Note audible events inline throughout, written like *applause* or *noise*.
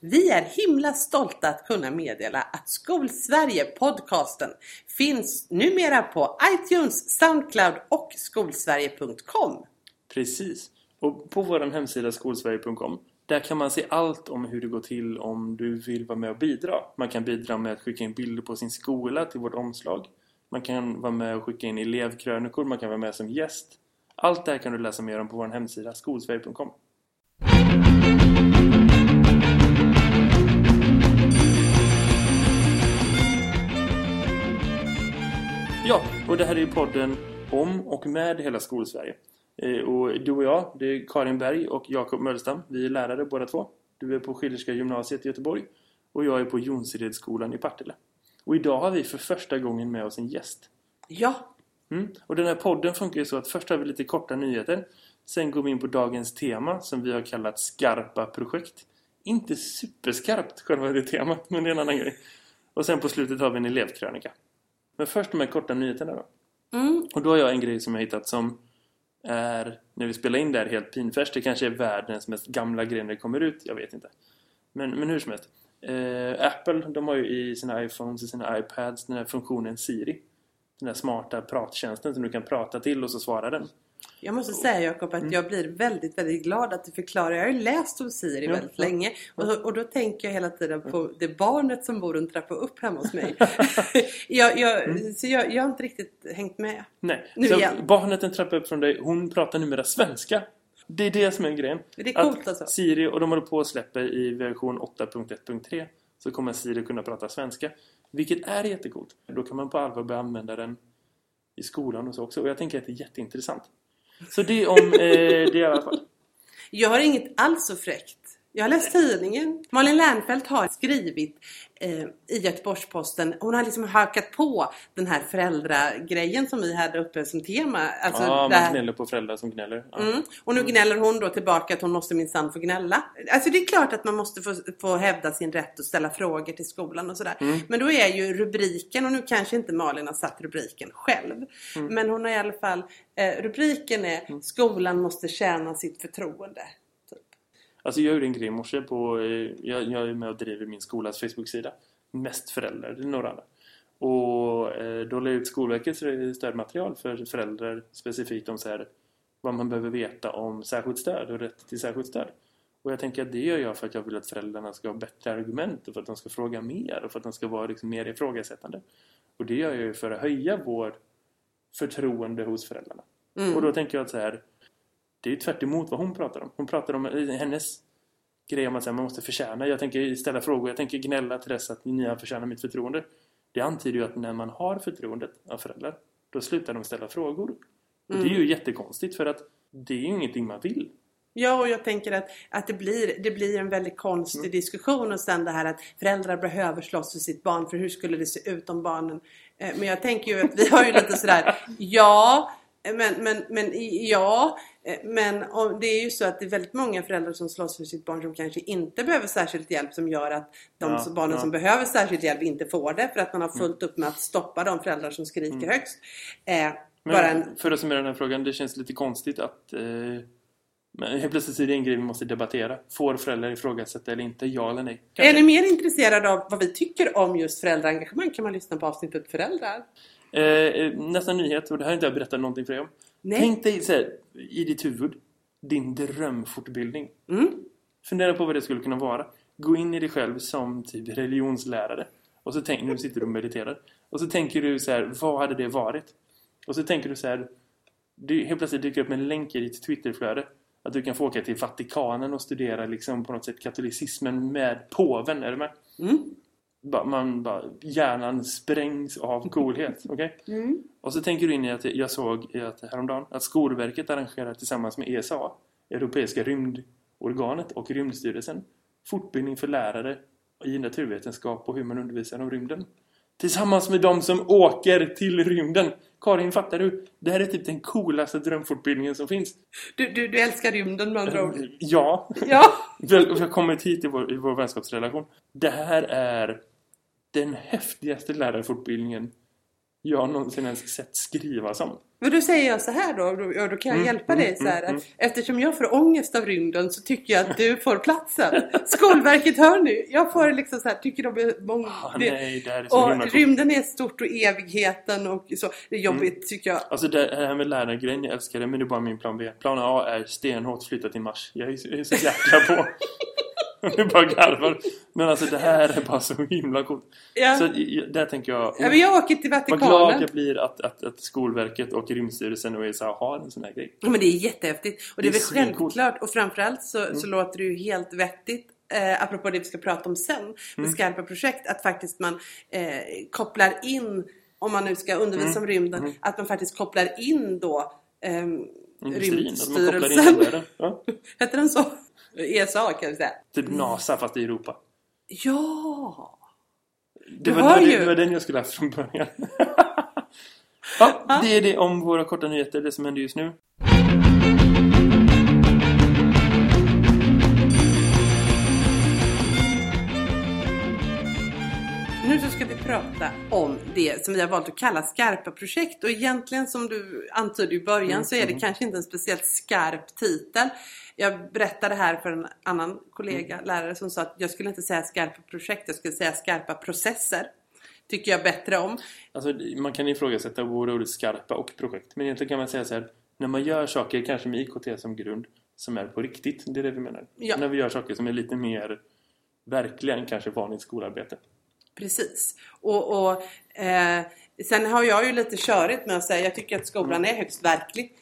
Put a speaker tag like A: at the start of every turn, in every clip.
A: Vi är himla stolta att kunna meddela att Skolsverige podcasten finns numera på iTunes, Soundcloud och skolsverige.com.
B: Precis. Och på vår hemsida skolsverige.com där kan man se allt om hur det går till om du vill vara med och bidra. Man kan bidra med att skicka in bilder på sin skola till vårt omslag. Man kan vara med och skicka in elevkrönikor, man kan vara med som gäst. Allt det här kan du läsa mer om på vår hemsida skolsverige.com. Ja, och det här är ju podden om och med hela Skolsverige. Eh, och du och jag, det är Karin Berg och Jakob Möllstam. Vi är lärare båda två. Du är på Schillerska gymnasiet i Göteborg och jag är på Jonseredsskolan i Partille. Och idag har vi för första gången med oss en gäst.
A: Ja,
B: Mm. Och den här podden funkar ju så att först har vi lite korta nyheter. Sen går vi in på dagens tema som vi har kallat skarpa projekt. Inte superskarpt själva det temat, men det är en annan grej. Och sen på slutet har vi en elevkrönika. Men först de här korta nyheterna då.
A: mm.
B: Och då har jag en grej som jag hittat som är, när vi spelar in det här, helt pinfärskt. Det kanske är världens mest gamla grej när det kommer ut, jag vet inte. Men, men hur som helst. Eh, Apple, de har ju i sina iPhones och sina iPads den här funktionen Siri. Den där smarta prattjänsten som du kan prata till och så svarar den.
A: Jag måste säga Jakob
B: Mm.
A: att jag blir väldigt, väldigt glad att du förklarar. Jag har ju läst om Siri
B: Ja,
A: väldigt länge. Och, och då tänker jag hela tiden på det barnet som bor en trappa upp hemma hos mig. *laughs* *laughs* jag, jag,
B: Mm.
A: Så jag, jag har inte riktigt hängt med.
B: Nej,
A: Nu
B: så
A: igen.
B: barnet en trappa upp från dig, hon pratar numera svenska. Det är det som är grejen.
A: Det är coolt
B: att
A: alltså.
B: Siri, och de håller på att släppa i version 8.1.3 så kommer Siri kunna prata svenska. Vilket är jättecoolt. Då kan man på allvar börja använda den i skolan och så också. Och jag tänker att det är jätteintressant. Så det om eh, det i alla fall.
A: Jag har inget alls så fräckt. Jag har läst tidningen. Malin Lernfelt har skrivit eh, i Göteborgs-Posten. Hon har liksom hakat på den här föräldragrejen som vi hade uppe som tema. Alltså
B: ja,
A: det
B: man gnäller på föräldrar som gnäller. Ja.
A: Mm. Och nu gnäller hon då tillbaka att hon måste minsann få gnälla. Alltså det är klart att man måste få, få hävda sin rätt och ställa frågor till skolan och sådär.
B: Mm.
A: Men då är ju rubriken, och nu kanske inte Malin har satt rubriken själv.
B: Mm.
A: Men hon har i alla fall, eh, rubriken är Skolan måste tjäna sitt förtroende.
B: Alltså jag gjorde en grej i morse på... eh, Jag, jag är med och driver min skolas Facebook-sida. Mest föräldrar, det är några andra. Och eh, då la jag ut Skolverkets stödmaterial för föräldrar specifikt om så här, vad man behöver veta om särskilt stöd och rätt till särskilt stöd. Och jag tänker att det gör jag för att jag vill att föräldrarna ska ha bättre argument och för att de ska fråga mer och för att de ska vara liksom mer ifrågasättande. Och det gör jag ju för att höja vår förtroende hos föräldrarna.
A: Mm.
B: Och då tänker jag att så här, det är ju tvärt emot vad hon pratar om. Hon pratar om hennes grej om att man måste förtjäna. Jag tänker ställa frågor, jag tänker gnälla till dess att ni har förtjänat mitt förtroende. Det antyder ju att när man har förtroendet av föräldrar, då slutar de ställa frågor. Och det är ju jättekonstigt för att det är ju ingenting man vill.
A: Ja, och jag tänker att, att det, blir, det blir en väldigt konstig
B: Mm.
A: diskussion och sen det här att föräldrar behöver slåss för sitt barn för hur skulle det se ut om barnen... Eh, Men jag tänker ju att vi har ju lite sådär, *laughs* ja, men, men, men ja, eh, men det är ju så att det är väldigt många föräldrar som slåss för sitt barn som kanske inte behöver särskilt hjälp som gör att de
B: Ja,
A: barnen
B: ja.
A: som behöver särskilt hjälp inte får det för att man har fullt upp med att stoppa de föräldrar som skriker högst. Eh,
B: Mm.
A: Bara en,
B: för att summera den här frågan, det känns lite konstigt att eh, men helt plötsligt är det en grej vi måste debattera. Får föräldrar ifrågasätta eller inte? Ja eller nej?
A: Är ni mer intresserade av vad vi tycker om just föräldraengagemang kan man lyssna på avsnittet Föräldrar.
B: Eh, eh, nästa nyhet, och det här har inte jag berättat någonting för dig om.
A: Nej.
B: Tänk dig så här, i ditt huvud, din drömfortbildning.
A: Mm.
B: Fundera på vad det skulle kunna vara. Gå in i dig själv som typ religionslärare. Och så tänk, nu sitter du och mediterar. Och så tänker du så här, vad hade det varit? Och så tänker du så här, det helt plötsligt dyker upp en länk i ditt Twitterflöde. Att du kan få åka till Vatikanen och studera liksom på något sätt katolicismen med påven, är du med?
A: Mm.
B: Man bara, hjärnan sprängs av coolhet, okej?
A: Mm.
B: Och så tänker du in i att jag såg att häromdagen att Skolverket arrangerar tillsammans med ESA, Europeiska rymdorganet och Rymdstyrelsen, fortbildning för lärare i naturvetenskap och hur man undervisar om rymden. Tillsammans med de som åker till rymden. Karin, fattar du? Det här är typ den coolaste drömfortbildningen som finns.
A: Du, du, du älskar rymden med andra ord.
B: Ja,
A: Ja. *laughs*
B: vi har kommit hit i vår, i vår vänskapsrelation. Det här är den häftigaste lärarfortbildningen jag någonsin ens sett skriva som.
A: Men då säger jag så här då, och då, kan jag
B: Mm,
A: hjälpa
B: mm,
A: dig så här.
B: mm,
A: att Eftersom jag får ångest av rymden så tycker jag att du får platsen. Skolverket hör nu. Jag får liksom så här, tycker de är många...
B: Ah,
A: det-
B: nej, det är så
A: och rymden är stort och evigheten och så. Det är jobbigt tycker jag.
B: Alltså det här med lärargrejen, jag älskar det men det är bara min plan B. Plan A är stenhårt flytta till Mars. Jag är så, jag är så jäkla på. *laughs* *laughs* Nu bara garvar. Men alltså det här är bara så himla coolt.
A: Ja.
B: Så där tänker jag...
A: Ja, men jag åker till
B: Vad glad
A: Vatikanen.
B: jag blir att, att, att Skolverket och Rymdstyrelsen och ESA har en sån här grej.
A: Ja, men det är jättehäftigt. Och det är
B: Det är
A: väl självklart. Och framförallt så,
B: Mm.
A: så låter det ju helt vettigt. Eh, apropå det vi ska prata om sen. Med
B: Mm.
A: skarpa projekt. Att faktiskt man eh, kopplar in. Om man nu ska undervisa
B: Mm.
A: om rymden. Att man faktiskt kopplar in då. ehm, Rymdstyrelsen.
B: Ja. *laughs*
A: Heter den så? ESA kan vi säga.
B: Typ NASA fast i Europa.
A: Ja!
B: Det var, det,
A: ju.
B: det var den jag skulle haft från början. *laughs* ja, det är det om våra korta nyheter, det som händer just nu.
A: Nu så ska vi prata om det som vi har valt att kalla skarpa projekt. Och egentligen som du antydde i början
B: Mm,
A: så är det
B: mm.
A: kanske inte en speciellt skarp titel. Jag berättade här för en annan kollega,
B: Mm.
A: lärare, som sa att jag skulle inte säga skarpa projekt, jag skulle säga skarpa processer. Tycker jag bättre om.
B: Alltså, man kan ifrågasätta både ordet skarpa och projekt. Men egentligen kan man säga så här. När man gör saker, kanske med IKT som grund, som är på riktigt. Det är det vi menar.
A: Ja.
B: När vi gör saker som är lite mer verkliga än kanske vanligt skolarbete.
A: Precis. Och, och eh, sen har jag ju lite körigt med att säga, jag tycker att skolan
B: Mm.
A: är högst verklig.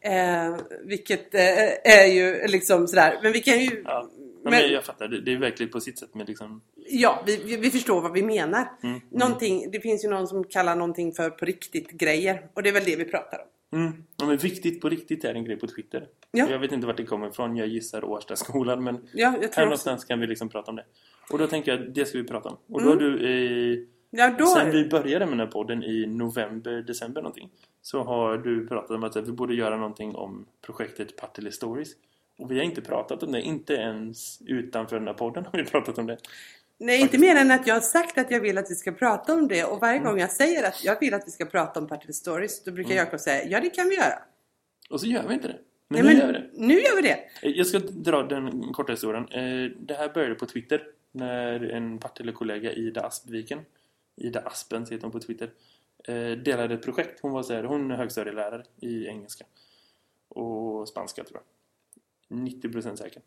A: Eh, vilket eh, är ju liksom sådär, men vi kan ju...
B: Ja. Men,
A: Men-
B: jag fattar, det, är verkligt på sitt sätt. Men liksom,
A: Ja, vi, vi, vi förstår vad vi menar.
B: Mm,
A: Någonting, det finns ju någon som kallar någonting för på riktigt grejer. Och det är väl det vi pratar om.
B: Mm. ja, men viktigt på riktigt är en grej på Twitter.
A: Ja.
B: Jag vet inte vart det kommer ifrån. Jag gissar Årstaskolan. Men
A: Ja,
B: här någonstans kan vi liksom prata om det. Och då tänker jag, det ska vi prata om. Och då har
A: Mm.
B: du i
A: Ja, då...
B: Sen vi började med den här podden i november, december någonting så har du pratat om att vi borde göra någonting om projektet Partille Stories. Och vi har inte pratat om det, inte ens utanför den här podden har vi pratat om det.
A: Nej, inte mer än att jag har sagt att jag vill att vi ska prata om det. Och varje
B: Mm.
A: gång jag säger att jag vill att vi ska prata om Partille Stories, då brukar
B: Mm.
A: Jakob säga ja, det kan vi göra.
B: Och så gör vi inte det. Men
A: Nej,
B: nu
A: men
B: gör vi det.
A: Nu gör vi det.
B: Jag ska dra den korta historien. Eh, Det här började på Twitter när en Partille-kollega, Ida Aspviken, Ida Aspen heter hon på Twitter, eh, delade ett projekt. Hon var så här, hon är högstadielärare i engelska och spanska tror jag. 90% säker.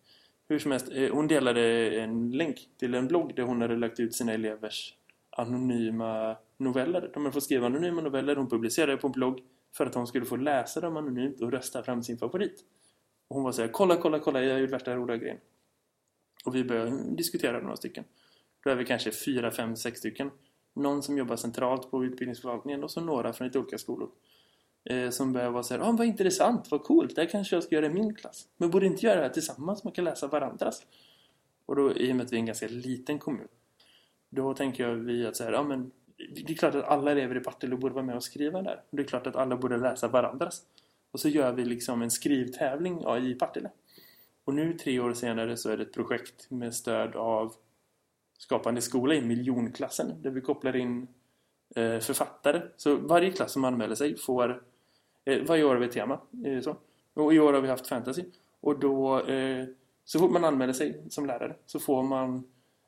B: Hur som helst, eh, hon delade en länk till en blogg där hon hade lagt ut sina elevers anonyma noveller. De hade fått skriva anonyma noveller. Hon publicerade på en blogg för att hon skulle få läsa dem anonymt och rösta fram sin favorit. Och hon var så här, kolla, kolla, kolla, jag har gjort värsta roliga grejen. Och vi började diskutera några stycken. Då är vi kanske fyra, fem, sex stycken. Någon som jobbar centralt på utbildningsförvaltningen och så några från lite olika skolor. Eh, som börjar vara så här, ah, vad intressant, vad coolt, det här kanske jag ska göra i min klass. Men borde inte göra det här tillsammans, man kan läsa varandras. Och då, i och med att vi är en ganska liten kommun, då tänker jag vi att så här, ja men det är klart att alla elever i Partille borde vara med och skriva där. Och det är klart att alla borde läsa varandras. Och så gör vi liksom en skrivtävling ja, i Partille. Och nu tre år senare så är det ett projekt med stöd av Skapande skola i miljonklassen där vi kopplar in eh, författare. Så varje klass som anmäler sig får eh, varje år har vi ett tema. Eh, så. Och i år har vi haft fantasy. Och då eh, så fort man anmäler sig som lärare så får man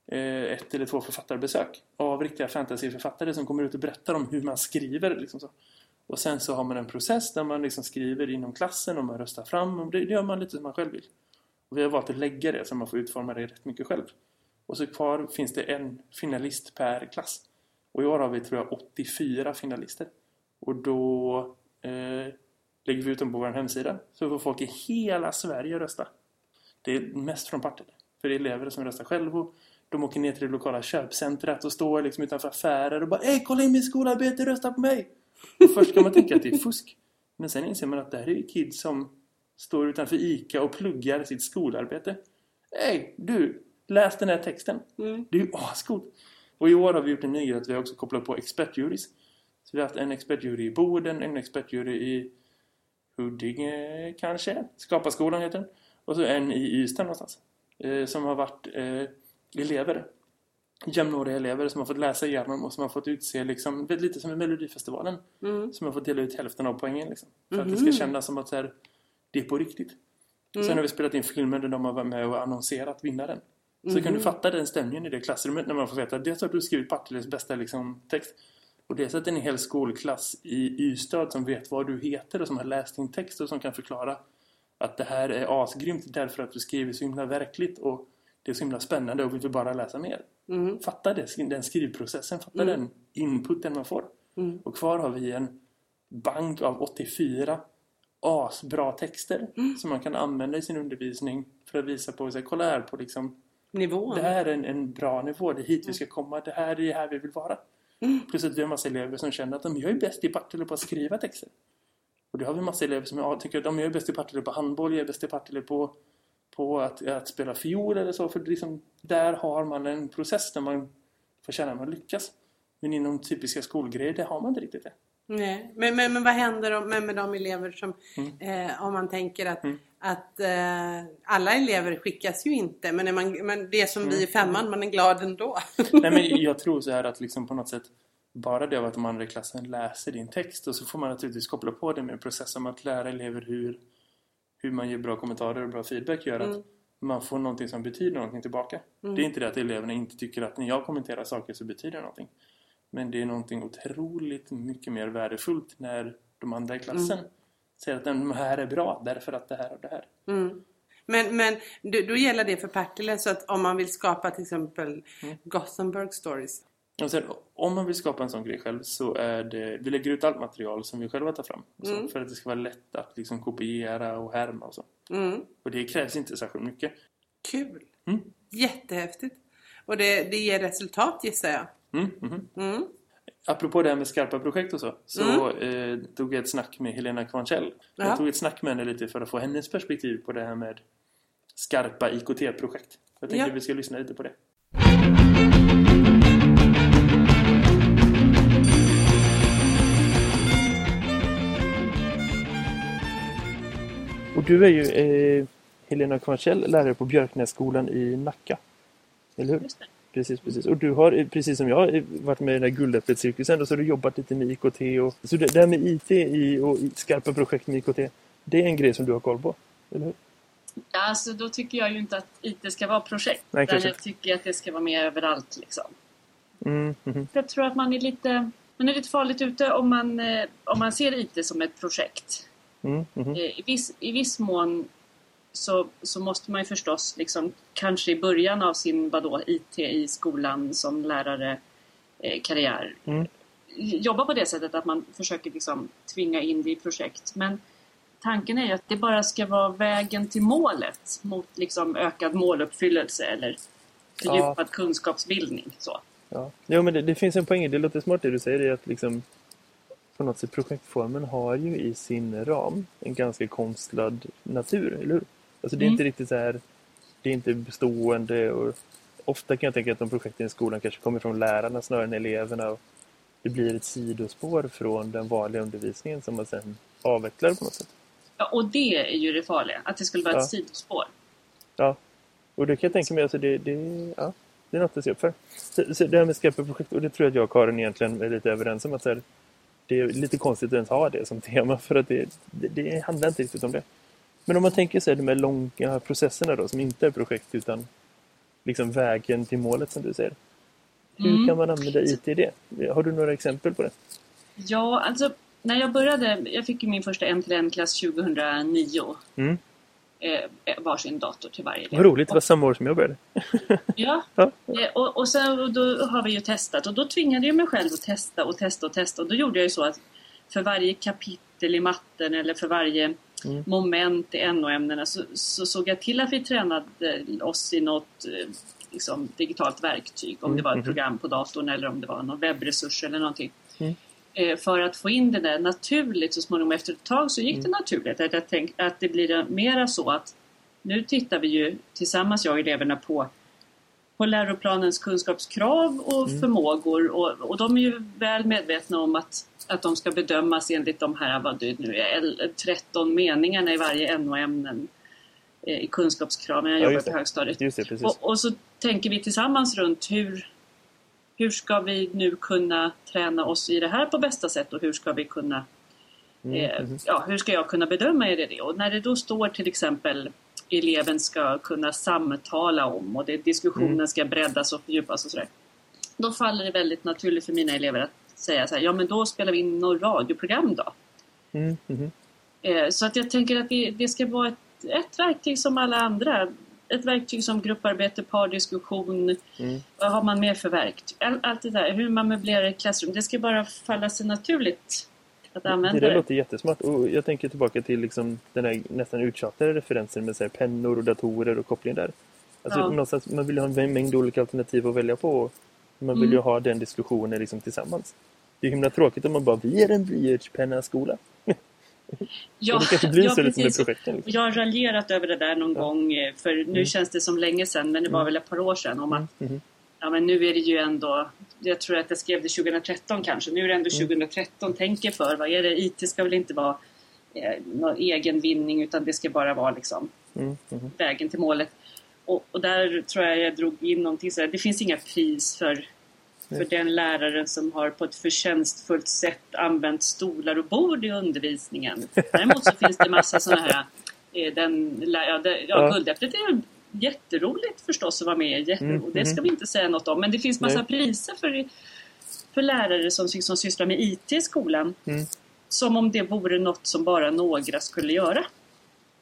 B: eh, ett eller två författarbesök av riktiga fantasyförfattare som kommer ut och berättar om hur man skriver. Liksom så. Och sen så har man en process där man liksom skriver inom klassen och man röstar fram. Och det, det gör man lite som man själv vill. Och vi har valt att lägga det så man får utforma det rätt mycket själv. Och så kvar finns det en finalist per klass. Och i år har vi tror jag 84 finalister. Och då eh, lägger vi ut dem på vår hemsida. Så får folk i hela Sverige rösta. Det är mest från Partille. För det är elever som röstar själv och de åker ner till det lokala köpcentret och står liksom utanför affärer och bara Hej, kolla in mitt skolarbete, rösta på mig! Och först kan man tänka att det är fusk. Men sen inser man att det här är kids som står utanför ICA och pluggar sitt skolarbete. Hej, du! Läs den här texten.
A: Mm.
B: Det är ju ascoolt. Och i år har vi gjort en ny grej att vi har också kopplat på expertjurys. Så vi har haft en expertjury i Boden, en expertjury i Huddinge kanske. Skaparskolan heter den. Och så en i Ystad någonstans. Eh, som har varit eh, elever. jämnåriga elever som har fått läsa igenom och som har fått utse liksom, lite som i Melodifestivalen.
A: Mm.
B: Som har fått dela ut hälften av poängen liksom. För att det ska kännas som att här, det är på riktigt.
A: Mm.
B: Sen har vi spelat in filmer där de har varit med och annonserat vinnaren. Så kan
A: Mhm.
B: du fatta den stämningen i det klassrummet när man får veta att dels har du skrivit Partilles bästa liksom, text och att det är en hel skolklass i Ystad som vet vad du heter och som har läst din text och som kan förklara att det här är asgrymt därför att du skriver så himla verkligt och det är så himla spännande och vi vill bara läsa mer.
A: Mm.
B: Fatta det, den skrivprocessen, fatta
A: Mm.
B: den inputen man får.
A: Mm.
B: Och kvar har vi en bank av 84 asbra texter
A: Mm.
B: som man kan använda i sin undervisning för att visa på, så här, kolla här på liksom
A: Nivån.
B: det här är en, en bra nivå, det är hit vi ska komma, det här är här vi vill vara.
A: Mm.
B: Plus att vi har en massa elever som känner att de, är bäst i Partille på att skriva texter. Och det har vi en massa elever som ja, tycker att de, är bäst i Partille på handboll, är bäst i Partille på, på att, att spela fiol eller så. För liksom, där har man en process där man får känna att man lyckas. Men inom typiska skolgrejer, det har man inte riktigt det.
A: Nej. Men, men, men vad händer om- med, med de elever som,
B: Mm.
A: eh, om man tänker att,
B: Mm.
A: Att eh, alla elever skickas ju inte, men, man, men det är som vi i
B: Mm.
A: femman, man är glad ändå.
B: Nej, men jag tror så här att liksom på något sätt bara det av att de andra i klassen läser din text och så får man naturligtvis koppla på det med en process om att lära elever hur, hur man ger bra kommentarer och bra feedback gör
A: Mm.
B: att man får någonting som betyder någonting tillbaka. Det är inte det att eleverna inte tycker att när jag kommenterar saker så betyder det någonting. Men det är någonting otroligt mycket mer värdefullt när de andra i klassen säger att de här är bra därför att det här och det här.
A: Mm. Men, men då, gäller det för Partille så att om man vill skapa till exempel
B: Mm.
A: Gothenburg stories.
B: Sen, om man vill skapa en sån grej själv så är det, vi lägger ut allt material som vi själva tar fram.
A: Mm.
B: För att det ska vara lätt att liksom kopiera och härma och så.
A: Mm.
B: Och det krävs inte särskilt mycket.
A: Kul!
B: Mm.
A: Jättehäftigt! Och det, det ger resultat gissar jag.
B: Mm, mhm.
A: Mm.
B: Apropå det här med skarpa projekt och så. Så eh, tog jag ett snack med Helena Kvarnkäll.
A: Ja.
B: Jag tog ett snack med henne lite för att få hennes perspektiv på det här med skarpa IKT-projekt. Jag tänkte
A: Ja.
B: att vi ska lyssna lite på det. Och du är ju eh, Helena Kvarnkäll, lärare på Björknässkolan i Nacka. Eller hur? Precis, precis. Och du har, precis som jag, varit med i den här guldäpplet-cirkusen och så har du jobbat lite med IKT. Och, så det det här med IT i, och skarpa projekt med IKT, det är en grej som du har koll på, eller hur?
C: Ja, alltså, då tycker jag ju inte att IT ska vara projekt.
B: Nej, kanske
C: jag tycker att det ska vara med överallt. Liksom.
B: Mm, mhm.
C: Jag tror att man är lite, man är lite farligt ute om man, eh, om man ser IT som ett projekt.
B: Mm, mhm.
C: Eh, I, viss, I viss mån så, så måste man ju förstås, liksom, kanske i början av sin vadå, IT i skolan som lärare, eh, karriär,
B: Mm.
C: jobba på det sättet att man försöker liksom, tvinga in det i projekt. Men tanken är ju att det bara ska vara vägen till målet mot liksom, ökad måluppfyllelse eller fördjupad kunskapsbildning. Så.
B: Ja. Jo, men det, det finns en poäng det. låter smart det du säger. Det är att liksom, på något sätt projektformen har ju i sin ram en ganska konstlad natur, eller hur? Alltså det är
C: Mm.
B: inte riktigt så här, det är inte bestående och ofta kan jag tänka att de projekten i skolan kanske kommer från lärarna snarare än eleverna och det blir ett sidospår från den vanliga undervisningen som man sen avvecklar på något sätt.
C: Ja, och det är ju det farliga, att det skulle vara
B: Ja.
C: ett sidospår.
B: Ja, och det kan jag tänka mig, alltså det, det, ja, det är något att se upp för. Så, så det här med skarpa projekt, och det tror jag att jag och Karin egentligen är lite överens om att här, det är lite konstigt att ens ha det som tema för att det, det, det handlar inte riktigt om det. Men om man tänker sig de här långa processerna då som inte är projekt utan liksom vägen till målet som du säger. Hur
C: Mm.
B: kan man använda IT i det? Har du några exempel på det?
C: Ja, alltså när jag började, jag fick min första en-till-en-klass 2009.
B: Mm.
C: Eh, varsin dator till varje elev.
B: Vad roligt, det var samma år som jag började. *laughs*
C: Ja,
B: Ja.
C: eh, och, och sen då har vi ju testat och då tvingade jag mig själv att testa och testa och testa. Och då gjorde jag ju så att för varje kapitel i matten eller för varje
B: Mm.
C: moment i NO-ämnena så, så såg jag till att vi tränade oss i något eh, liksom, digitalt verktyg. Om
B: Mm,
C: det var ett
B: mhm.
C: program på datorn eller om det var någon webbresurs eller någonting.
B: Mm.
C: Eh, För att få in det där naturligt så småningom efter ett tag så gick
B: Mm.
C: det naturligt. Att, jag tänk, att det blir mera så att nu tittar vi ju tillsammans, jag och eleverna, på, på läroplanens kunskapskrav och
B: Mm.
C: förmågor. Och, och de är ju väl medvetna om att, att de ska bedömas enligt de här vad det nu är, el- 13 meningarna i varje NO-ämnen eh, i kunskapskraven. Jag
B: Ja,
C: jobbar på högstadiet.
B: Det.
C: Och, och så tänker vi tillsammans runt hur, hur ska vi nu kunna träna oss i det här på bästa sätt och hur ska vi kunna
D: Mm,
C: eh, ja, hur ska jag kunna bedöma är det det? Och när det då står till exempel eleven ska kunna samtala om och det, diskussionen
D: Mm.
C: ska breddas och fördjupas och sådär. Då faller det väldigt naturligt för mina elever att säga så här, ja men då spelar vi in något radioprogram då.
D: Mm, mhm.
C: Eh, Så att jag tänker att det, det ska vara ett, ett verktyg som alla andra. Ett verktyg som grupparbete, pardiskussion.
D: Mm.
C: Vad har man mer för verktyg? All, allt det där, hur man möblerar ett klassrum. Det ska bara falla sig naturligt att
B: Det
C: använda
B: där
C: det.
B: låter jättesmart. Och jag tänker tillbaka till liksom den här nästan uttjatade referensen med så här, pennor och datorer och koppling där. Alltså,
C: Ja.
B: någonstans, man vill ju ha en mängd olika alternativ att välja på. Man vill ju
C: Mm.
B: ha den diskussionen liksom tillsammans. Det är himla tråkigt om man bara, vi är en blyertspenna-skola. *laughs*
C: Ja,
B: det kanske blir
C: ja,
B: så lite med
C: precis.
B: projekten. Liksom.
C: Jag har raljerat över det där någon
B: Ja.
C: gång, eh, för nu
B: Mm.
C: känns det som länge sedan, men det var
B: Mm.
C: väl ett par år sedan, om att
B: Mhm.
C: ja, men nu är det ju ändå, jag tror att jag skrev det 2013 kanske, nu är det ändå
B: Mm.
C: 2013, tänker för, vad är det, IT ska väl inte vara eh, någon egen vinning utan det ska bara vara liksom
B: Mm, mhm.
C: vägen till målet. Och, och där tror jag jag drog in någonting sådär, det finns inga pris för, för den läraren som har på ett förtjänstfullt sätt använt stolar och bord i undervisningen. Däremot så finns det massa sådana här, eh, den, ja, det, ja,
B: Ja.
C: Guldäpplet är jätteroligt förstås att vara med i, jätte,
B: Mm,
C: och det ska
B: mhm.
C: vi inte säga något om. Men det finns massa
B: Nej.
C: priser för, för lärare som, som sysslar med IT i skolan.
B: Mm.
C: Som om det vore något som bara några skulle göra.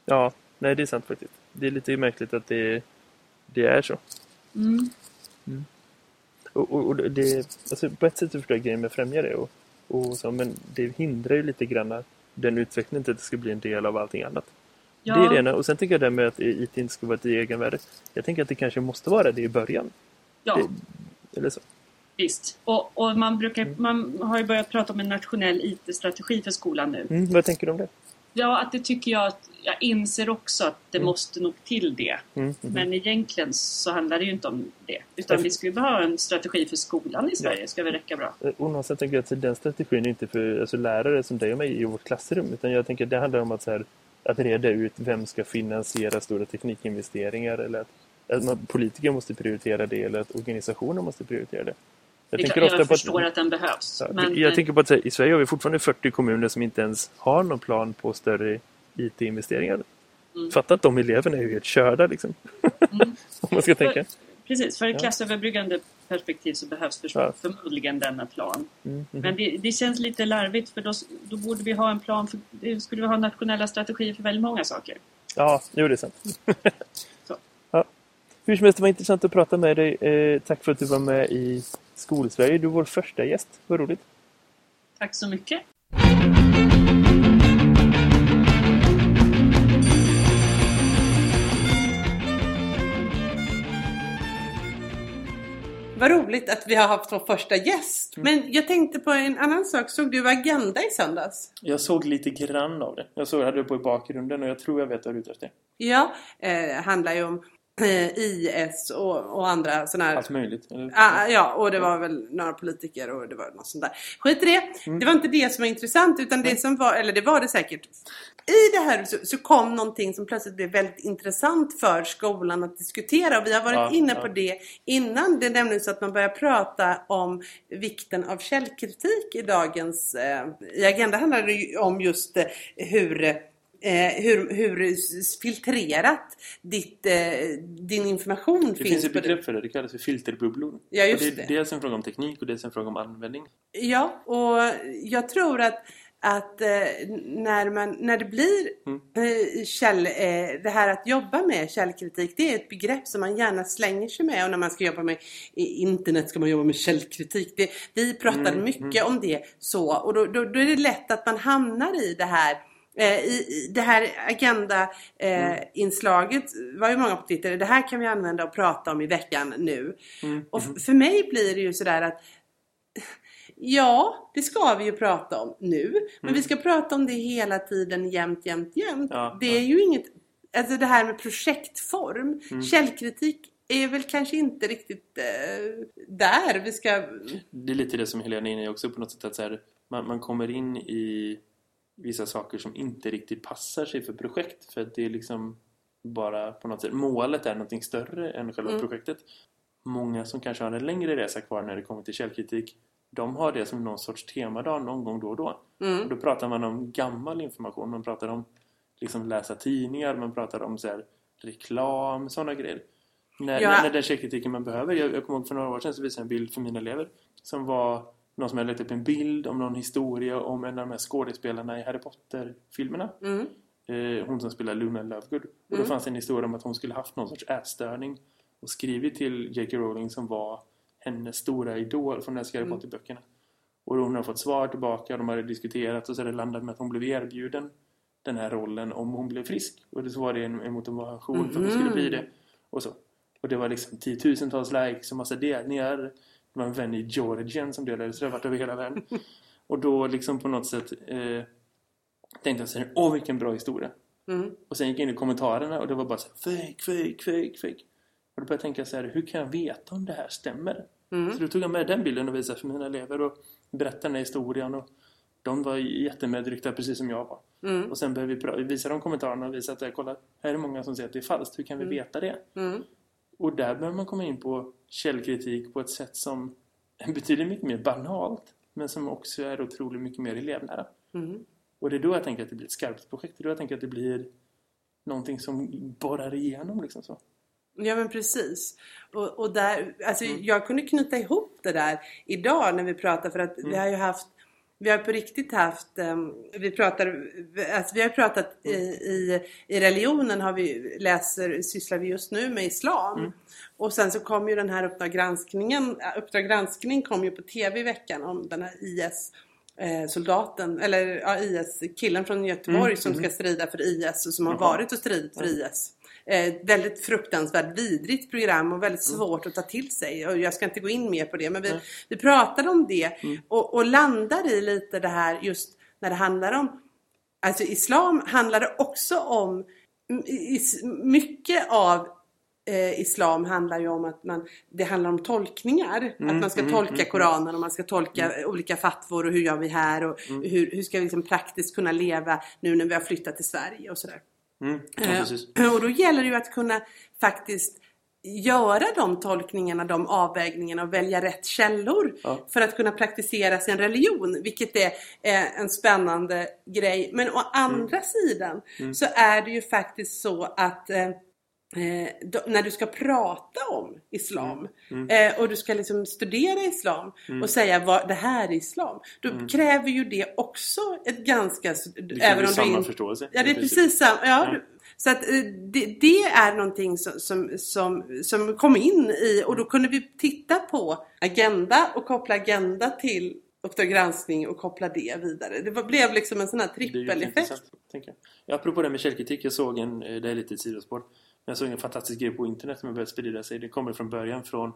B: Ja, nej det är sant faktiskt. Det är lite märkligt att det, det är så.
C: Mm.
B: Och, och, och det, alltså på ett sätt förstår jag grejen med främjare och, och så, men det hindrar ju lite grann den utvecklingen till att det ska bli en del av allting annat. Det är det ena. Och sen tycker jag det med att IT inte ska vara ett egenvärde. Jag tänker att det kanske måste vara det i början.
C: ja.
B: Det, eller så.
C: Visst. Och, och man, brukar, man har ju börjat prata om en nationell IT-strategi för skolan nu.
B: Mm, vad tänker du om det?
C: Ja, att det tycker jag att jag inser också att det
B: Mm.
C: måste nog till det.
B: Mm, mm.
C: Men egentligen så handlar det ju inte om det. Utan vi skulle behöva en strategi för skolan i Sverige. ska väl räcka bra.
B: Och någonstans tänker jag att den strategin är inte för alltså, lärare som dig och mig i vårt klassrum. Utan jag tänker att det handlar om att, så här, att reda ut vem ska finansiera stora teknikinvesteringar. Eller att, att man, politiker måste prioritera det eller att organisationer måste prioritera det. Jag,
C: Det
B: tänker
C: kan, jag
B: ofta på
C: förstår att, den behövs.
B: Ja,
C: men,
B: jag tänker på att i Sverige har vi fortfarande 40 kommuner som inte ens har någon plan på större IT-investeringar.
C: Mm.
B: Fatta att de eleverna är ju helt körda liksom.
C: Mm. *laughs*
B: Om man ska tänka.
C: Precis, för
B: Ja.
C: klassöverbryggande perspektiv så behövs för, förmodligen denna plan.
B: Mm, mhm.
C: Men det, det känns lite larvigt för då, då borde vi ha en plan för, skulle vi ha nationella strategier för väldigt många saker.
B: Ja, jo det är sant. *laughs* Ja. Hur som helst, det var intressant att prata med dig. Eh, tack för att du var med i Skolsverige. Du är vår första gäst. Vad roligt.
C: Tack så mycket.
A: Vad roligt att vi har haft vår första gäst. Men jag tänkte på en annan sak. Såg du Agenda i söndags?
D: Jag såg lite grann av det. Jag såg det på i bakgrunden och jag tror jag vet vad du är ute efter.
A: Ja, eh, handlar ju om IS och, och andra sådana här...
D: Allt möjligt.
A: Ah, ja, och det var väl några politiker och det var något sånt där. Skit i det.
D: Mm.
A: Det var inte det som var intressant utan det som var, eller det var det säkert. I det här så, så kom någonting som plötsligt blev väldigt intressant för skolan att diskutera och vi har varit
D: Ja,
A: inne
D: ja.
A: på det innan. Det är nämligen så att man börjar prata om vikten av källkritik i dagens... Eh, I Agenda handlar det ju om just eh, hur eh, hur, hur filtrerat ditt, eh, din information
D: Det
A: finns.
D: finns ett
A: det.
D: begrepp för det. Det kallas för filterbubblor.
A: Ja, just
D: och det är
A: det.
D: dels en fråga om teknik och dels en fråga om användning.
A: Ja, och jag tror att, att eh, när, man, när det blir
D: Mm.
A: eh, käll, eh, det här att jobba med källkritik, det är ett begrepp som man gärna slänger sig med och när man ska jobba med internet ska man jobba med källkritik. Det, vi pratar
D: Mm,
A: mycket om det så och då, då, då är det lätt att man hamnar i det här i, i det här Agenda-inslaget var ju många på Twitter, det här kan vi använda och prata om i veckan nu.
D: Mm.
A: Och f- för mig blir det ju sådär att *laughs* Ja, det ska vi ju prata om nu. Men vi ska prata om det hela tiden jämt, jämt, jämt.
D: Ja,
A: det
D: ja.
A: är ju inget... Alltså det här med projektform.
D: Mm.
A: Källkritik är väl kanske inte riktigt eh, där vi ska...
D: Det är lite det som Helena är inne i också på något sätt. Att så här, man, man kommer in i vissa saker som inte riktigt passar sig för projekt. För att det är liksom bara på något sätt... Målet är någonting större än själva
A: Mm.
D: projektet.
B: många som kanske har en längre resa kvar när det kommer till källkritik de har det som någon sorts temadag någon gång då och då.
A: Mm.
B: Och då pratar man om gammal information. Man pratar om liksom läsa tidningar. Man pratar om så här, reklam, sådana grejer. När,
A: Ja.
B: när, när den källkritiken man behöver. Jag, jag kommer ihåg för några år sedan så visade jag en bild för mina elever. Som var någon som hade lagt upp en bild om någon historia om en av de här skådespelarna i Harry Potter-filmerna.
A: Mm.
B: Eh, hon som spelar Luna Lovegood. Och då
A: Mm.
B: fanns en historia om att hon skulle haft någon sorts ätstörning. Och skrivit till J.K. Rowling som var hennes stora idol från de här Harry
A: Mm.
B: Potter-böckerna. Och hon har fått svar tillbaka. De hade diskuterat och så hade det landat med att hon blev erbjuden den här rollen om hon blev frisk. Och så var det en, en motivation för att hon skulle bli det. Och så. Och det var liksom tiotusentals likes och massa delningar. Det var en vän i Georgien som delade så det har varit över hela världen. *laughs* Och då liksom på något sätt eh, tänkte jag så här, åh vilken bra historia.
A: Mm.
B: Och sen gick jag in i kommentarerna och det var bara så här, fake, fake, fake, fake. Och då började jag tänka så här, hur kan jag veta om det här stämmer?
A: Mm.
B: Så då tog jag med den bilden och visade för mina elever och berättade den här historien och de var jättemedryckta precis som jag var.
A: Mm.
B: Och sen började vi visa de kommentarerna och visa att kolla, här är många som säger att det är falskt. Hur kan vi veta det?
A: Mm.
B: Och där börjar man komma in på källkritik på ett sätt som betyder mycket mer banalt men som också är otroligt mycket mer elevnära.
A: Mm.
B: Och det är då jag tänker att det blir ett skarpt projekt. Det är då jag tänker att det blir någonting som borrar igenom liksom så.
A: Ja men precis. Och, och där, alltså
B: Mm.
A: jag kunde knyta ihop det där idag när vi pratar för att
B: Mm.
A: vi har ju haft vi har på riktigt haft, ehm, vi pratar, alltså vi har pratat i, i, i religionen har vi, läser, sysslar vi just nu med islam.
B: Mm.
A: Och sen så kom ju den här Uppdrag granskningen, Uppdrag granskning kom ju på TV i veckan om den här IS eh, soldaten, eller ja, IS killen från Göteborg
B: Mm,
A: som ska strida för IS och som har varit och stridit för IS. Eh, väldigt fruktansvärt vidrigt program och väldigt
B: Mm.
A: svårt att ta till sig. Och jag ska inte gå in mer på det. Men vi, vi pratade om det
B: Mm.
A: och, och landar i lite det här just när det handlar om Alltså islam handlar det också om Mycket av eh, islam handlar ju om att man Det handlar om tolkningar.
B: Mm,
A: att man ska
B: mm,
A: tolka
B: mm,
A: Koranen och man ska tolka olika fatwor och hur gör vi här och
B: Mm.
A: hur, hur ska vi liksom praktiskt kunna leva nu när vi har flyttat till Sverige och sådär.
B: Mm. Ja,
A: Eh. Och då gäller det ju att kunna faktiskt göra de tolkningarna, de avvägningarna och välja rätt källor
B: Ja.
A: för att kunna praktisera sin religion, vilket är eh, en spännande grej. Men å andra sidan så är det ju faktiskt så att eh, eh, då, när du ska prata om Islam eh, och du ska liksom studera Islam och säga vad det här är Islam. Då kräver ju det också ett ganska...
B: Det
A: även om du
B: samma
A: in-
B: förståelse.
A: Ja, det är precis samma. Ja, du- Så att eh, det, det är någonting som, som, som, som kom in i och då kunde vi titta på Agenda och koppla Agenda till Uppdrag granskning och koppla det vidare. Det blev liksom en sån här trippeleffekt.
B: apropå det med källkritik, jag såg en, eh, det är lite sidospår, jag såg en fantastisk grej på internet som har börjat sprida sig. Det kommer från början från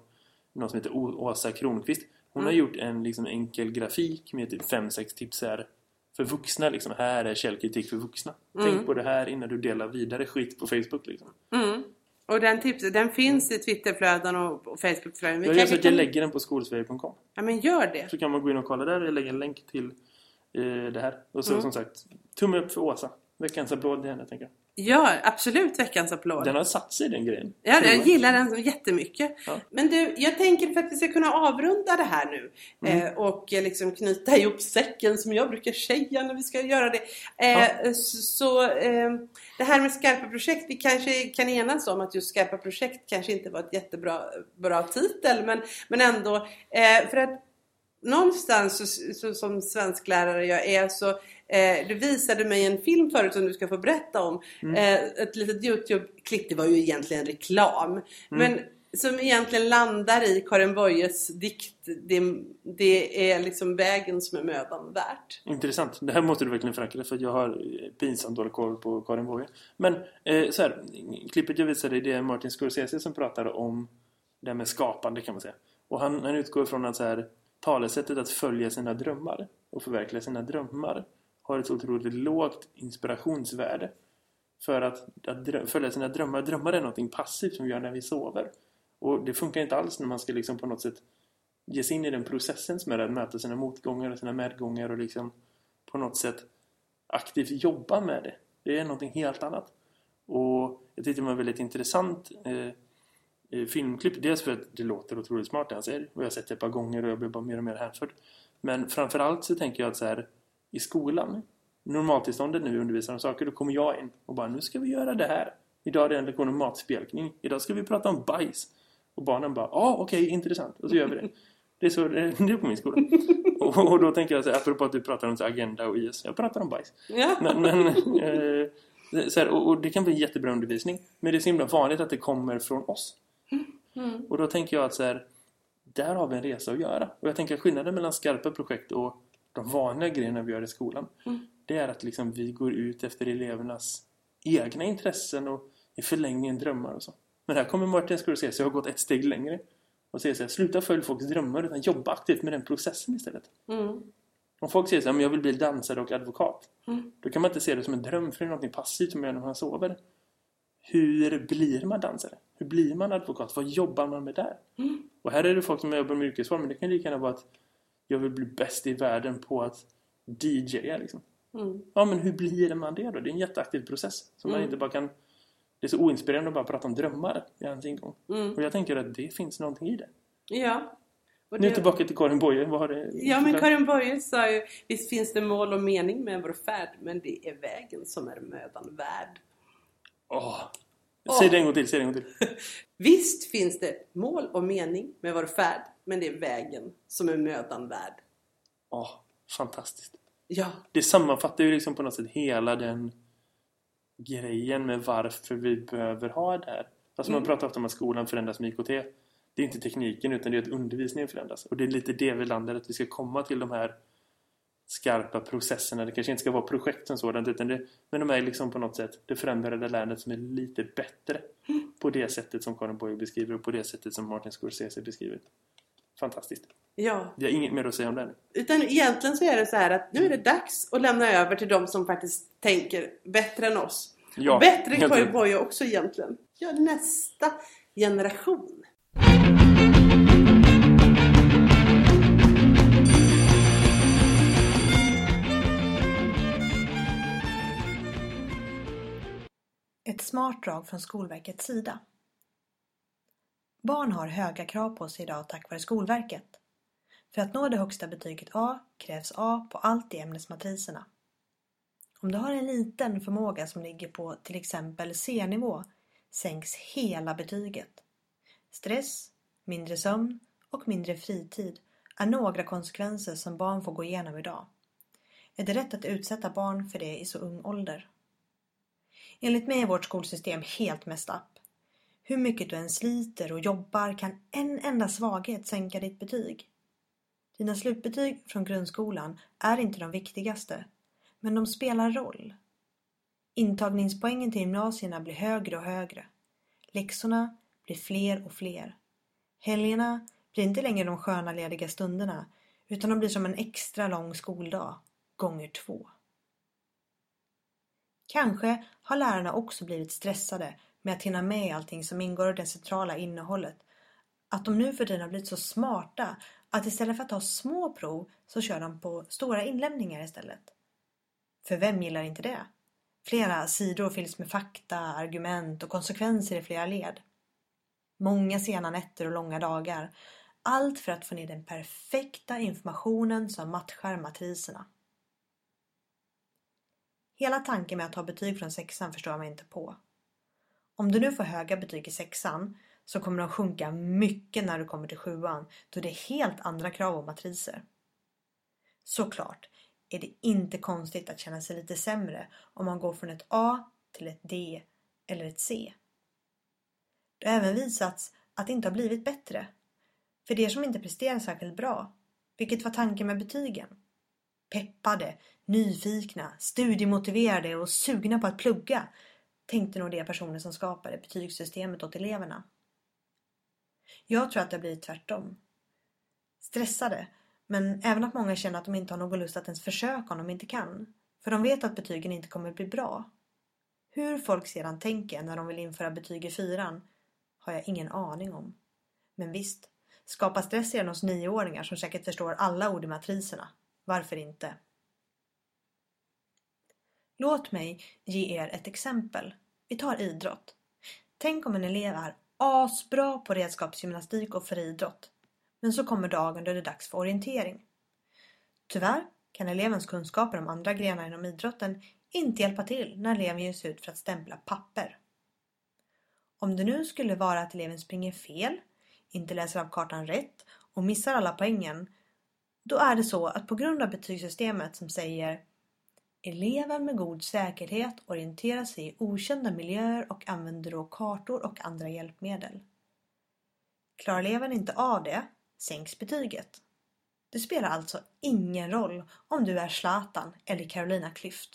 B: någon som heter Åsa Kronqvist. Hon har gjort en liksom enkel grafik med typ 5-6 tips här för vuxna. Liksom. Här är källkritik för vuxna. Tänk på det här innan du delar vidare skit på Facebook. Liksom.
A: Mm. Och den, tips, den finns i Twitterflöden och, och Facebookflöden. Vi
B: Jag
A: kan- vi
B: jag lägger den på skolsverige.com.
A: Ja men gör det.
B: Så kan man gå in och kolla där. Jag lägger en länk till eh, det här. Och så
A: Mm.
B: som sagt, tumme upp för Åsa. Veckans applåd till henne, tänker jag.
A: Gör absolut veckans applåd.
B: Den har satt sig den grejen.
A: Ja, jag gillar den jättemycket.
B: Ja.
A: Men du, jag tänker för att vi ska kunna avrunda det här nu
B: Mm.
A: eh, och liksom knyta ihop säcken som jag brukar säga när vi ska göra det. Eh, så så eh, det här med skarpa projekt, vi kanske kan enas om att just skarpa projekt kanske inte var ett jättebra bra titel men, men ändå för att någonstans så, så, som svensklärare jag är så eh, du visade mig en film förut som du ska få berätta om. Eh, ett litet Youtube-klipp, det var ju egentligen reklam. Men som egentligen landar i Karin Boyes dikt. Det, det är liksom vägen som är mödan värt.
B: Intressant. Det här måste du verkligen förankra för jag har pinsamt dålig koll på Karin Boye. Men eh, så här, klippet jag visade det är Martin Scorsese som pratar om det här med skapande kan man säga. Och han, han utgår från att så här, talesättet att följa sina drömmar och förverkliga sina drömmar har ett otroligt lågt inspirationsvärde. För att, att drö- följa sina drömmar, drömmar är någonting passivt som vi gör när vi sover. Och det funkar inte alls när man ska liksom på något sätt ge sig in i den processen som är att möta sina motgångar och sina medgångar och liksom på något sätt aktivt jobba med det. Det är någonting helt annat. Och jag tyckte det var väldigt intressant. Eh, eh filmklipp. Dels för att det låter otroligt smart det han säger. Och jag har sett det ett par gånger och jag blir bara mer och mer hänförd. Men framförallt så tänker jag att så här i skolan, normaltillståndet nu undervisar om saker, då kommer jag in och bara nu ska vi göra det här. Idag är det en lektion om matspelkning. Idag ska vi prata om bajs. Och barnen bara, ja ah, okej, okay, intressant. Och så gör vi det. Det är så det är på min skola. Och, och då tänker jag så här, apropå att du pratar om agenda och IS. Jag pratar om bajs.
A: Ja.
B: Men, men eh, så här, och, och, det kan bli jättebra undervisning. Men det är så himla vanligt att det kommer från oss.
A: Mm.
B: Och då tänker jag att så här, där har vi en resa att göra. Och jag tänker att skillnaden mellan skarpa projekt och de vanliga grejerna vi gör i skolan.
A: Mm.
B: Det är att liksom vi går ut efter elevernas egna intressen och i förlängningen drömmar och så. Men här kommer Martin Scorsese har gått ett steg längre. Och säger så här, sluta följa folks drömmar utan jobba aktivt med den processen istället.
A: Mm.
B: Om folk säger så här, men jag vill bli dansare och advokat.
A: Mm.
B: Då kan man inte se det som en dröm för det är något passivt som man gör när man sover. Hur blir man dansare? Hur blir man advokat? Vad jobbar man med där?
A: Mm.
B: Och här är det folk som jobbar med yrkesform, men det kan lika gärna vara att jag vill bli bäst i världen på att DJa liksom.
A: Mm.
B: Ja, men hur blir man det då? Det är en jätteaktiv process. Som man
A: Mm.
B: inte bara kan... Det är så oinspirerande att bara prata om drömmar i hans ingång.
A: Mm.
B: Och jag tänker att det finns någonting i det.
A: Ja. Och
B: Nu
A: det-
B: tillbaka till Karin Boye. Vad har det...
A: Ja men Karin Boye sa ju Visst finns det mål och mening med vår färd Men det är vägen som är mödan värd.
B: Åh. Säg det en gång till, säg det en gång till. *laughs*
A: Visst finns det mål och mening med vår färd Men det är vägen som är mödan värd
B: Åh, fantastiskt.
A: Ja,
B: Det sammanfattar ju liksom på något sätt hela den grejen med varför vi behöver ha det här. Alltså man
A: Mm.
B: pratar ofta om att skolan förändras med IKT. Det är inte tekniken utan det är att undervisningen förändras. Och det är lite det vi landar att vi ska komma till de här skarpa processerna. Det kanske inte ska vara projekt som sådant utan det, men de är liksom på något sätt det förändrade lärandet som är lite bättre på det sättet som Karin Boye beskriver och på det sättet som Martin Scorsese beskriver. Fantastiskt.
A: ja
B: Vi har inget mer att säga om det nu.
A: Utan egentligen så är det så här att nu är det dags att lämna över till de som faktiskt tänker bättre än oss.
B: Ja,
A: och bättre än
B: rätt.
A: Boye också egentligen. Ja, nästa generation.
E: Ett smart drag från Skolverkets sida. Barn har höga krav på sig idag tack vare Skolverket. För att nå det högsta betyget A krävs A på allt i ämnesmatriserna. Om du har en liten förmåga som ligger på till exempel C-nivå sänks hela betyget. Stress, mindre sömn och mindre fritid är några konsekvenser som barn får gå igenom idag. Är det rätt att utsätta barn för det i så ung ålder? Enligt mig är vårt skolsystem helt messed up. Hur mycket du än sliter och jobbar kan en enda svaghet sänka ditt betyg. Dina slutbetyg från grundskolan är inte de viktigaste, men de spelar roll. Intagningspoängen till gymnasierna blir högre och högre. Läxorna blir fler och fler. Helgerna blir inte längre de sköna lediga stunderna, utan de blir som en extra lång skoldag, gånger två. Kanske har lärarna också blivit stressade med att hinna med allting som ingår i det centrala innehållet. Att de nu för tiden har blivit så smarta att istället för att ha små prov så kör de på stora inlämningar istället. För vem gillar inte det? Flera sidor fylls med fakta, argument och konsekvenser i flera led. Många sena nätter och långa dagar. Allt för att få ner den perfekta informationen som matchar matriserna. Hela tanken med att ta betyg från sexan förstår jag mig inte på. Om du nu får höga betyg i sexan så kommer de sjunka mycket när du kommer till sjuan då det är helt andra krav och matriser. Såklart är det inte konstigt att känna sig lite sämre om man går från ett A till ett D eller ett C. Det har även visats att det inte har blivit bättre. För de som inte presterar särskilt bra, vilket var tanken med betygen. Peppade, nyfikna, studiemotiverade och sugna på att plugga tänkte nog de personer som skapade betygssystemet åt eleverna. Jag tror att det har blivit tvärtom. Stressade, men även att många känner att de inte har någon lust att ens försöka om de inte kan. För de vet att betygen inte kommer bli bra. Hur folk sedan tänker när de vill införa betyg i fyran har jag ingen aning om. Men visst, skapa stress redan hos nioåringar som säkert förstår alla ord i matriserna. Varför inte? Låt mig ge er ett exempel. Vi tar idrott. Tänk om en elev är asbra på redskapsgymnastik och friidrott. Men så kommer dagen då det är dags för orientering. Tyvärr kan elevens kunskaper om andra grenar inom idrotten inte hjälpa till när eleven ger sig ut för att stämpla papper. Om det nu skulle vara att eleven springer fel, inte läser av kartan rätt och missar alla poängen, då är det så att på grund av betygssystemet som säger Eleven med god säkerhet orienterar sig i okända miljöer och använder då kartor och andra hjälpmedel. Klarar eleven inte av det sänks betyget. Det spelar alltså ingen roll om du är Zlatan eller Carolina Klüft.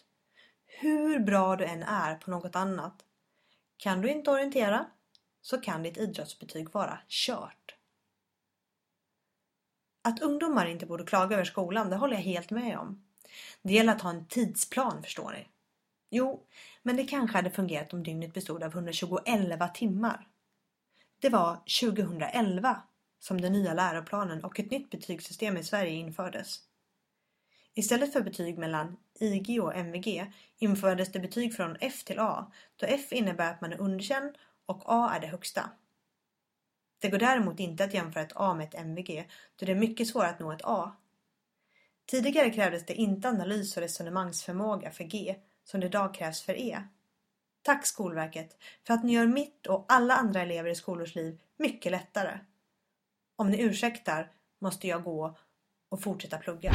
E: Hur bra du än är på något annat. Kan du inte orientera så kan ditt idrottsbetyg vara kört. Att ungdomar inte borde klaga över skolan, det håller jag helt med om. Det gäller att ha en tidsplan förstår ni. Jo, men det kanske hade fungerat om dygnet bestod av 121 timmar. Det var 2011 som den nya läroplanen och ett nytt betygssystem i Sverige infördes. Istället för betyg mellan IG och MVG infördes det betyg från F till A då F innebär att man är underkänd och A är det högsta. Det går däremot inte att jämföra ett A med ett MVG då det är mycket svårare att nå ett A. Tidigare krävdes det inte analys och resonemangsförmåga för G som det idag krävs för E. Tack Skolverket för att ni gör mitt och alla andra elever i skolors liv mycket lättare. Om ni ursäktar måste jag gå och fortsätta plugga.